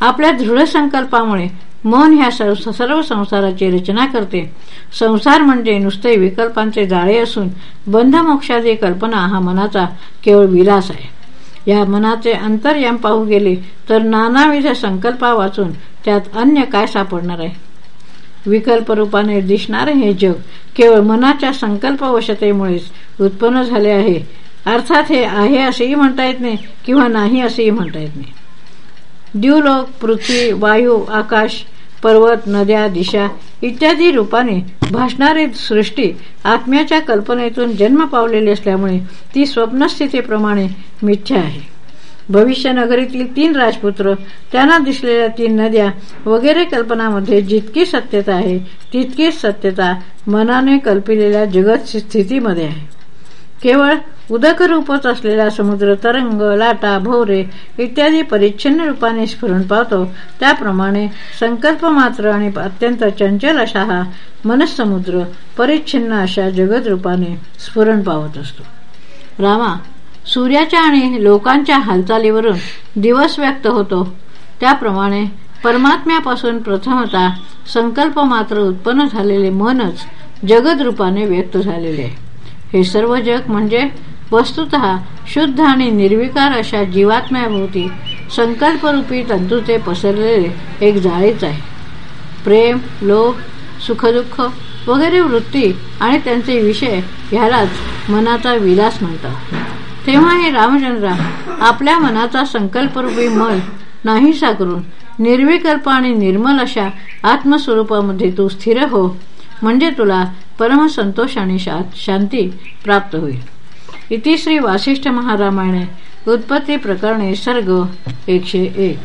आपल्या दृढ संकल्पामुळे मन ह्या सर्व संसाराची रचना करते. संसार म्हणजे नुसते विकल्पांचे जाळे असून बंधमोक्षादी कल्पना हा मनाचा केवळ विलास आहे. या मनाचे अंतर्याम पाहू गेले तर नानाविध संकल्पा वाचून त्यात अन्य काय सापडणार आहे? विकल्प रूपाने दिसणारे हे जग केवळ मनाच्या संकल्पवशतेमुळेच उत्पन्न झाले आहे. अर्थात हे आहे असेही म्हणता येत नाही किंवा नाही असेही म्हणता येत नाही. द्यूलोक पृथ्वी वायू आकाश पर्वत नद्या दिशा इत्यादी रूपाने भासणारी सृष्टी आत्म्याच्या कल्पनेतून जन्म पावलेली असल्यामुळे ती स्वप्नस्थितीप्रमाणे मिथ्या आहे. भविष्यनगरीतील तीन राजपुत्र त्यांना दिसलेल्या तीन नद्या वगैरे कल्पनामध्ये जितकी सत्यता आहे तितकीच सत्यता मनाने कल्पिलेल्या जगत स्थितीमध्ये आहे. केवळ उदक रूपच असलेला समुद्र तरंग लाटा भोवरे इत्यादी परिच्छिन्न रूपाने स्फुरण पावतो. त्याप्रमाणे संकल्प मात्र आणि अत्यंत चंचल अशा हा मनसमुद्र परिच्छिन्न अशा जगद रूपाने स्फुरण पावत असतो. रामा सूर्याच्या आणि लोकांच्या हालचालीवरून दिवस व्यक्त होतो. त्याप्रमाणे परमात्म्यापासून प्रथमता संकल्प मात्र उत्पन्न झालेले मनच जगद रूपाने व्यक्त झालेले आहे. हे सर्व जग म्हणजे वस्तुत शुद्ध आणि निर्विकार अशा जीवात्म्याभोवती संकल्परूपी तंतूचे पसरलेले एक जाळीच आहे. प्रेम लोभ सुखदुःख वगैरे वृत्ती आणि त्यांचे विषय ह्यालाच मनाचा विलास म्हणतात. तेव्हा हे रामचंद्रा आपल्या मनाचा संकल्परूपी मल नाहीसा करून निर्विकल्प आणि निर्मल अशा आत्मस्वरूपामध्ये तू स्थिर हो म्हणजे तुला परमसंतोष आणि शांती प्राप्त होईल. इतिश्री वासिष्ठ महारामायणे उत्पत्ती प्रकरणे सर्ग एकशे एक.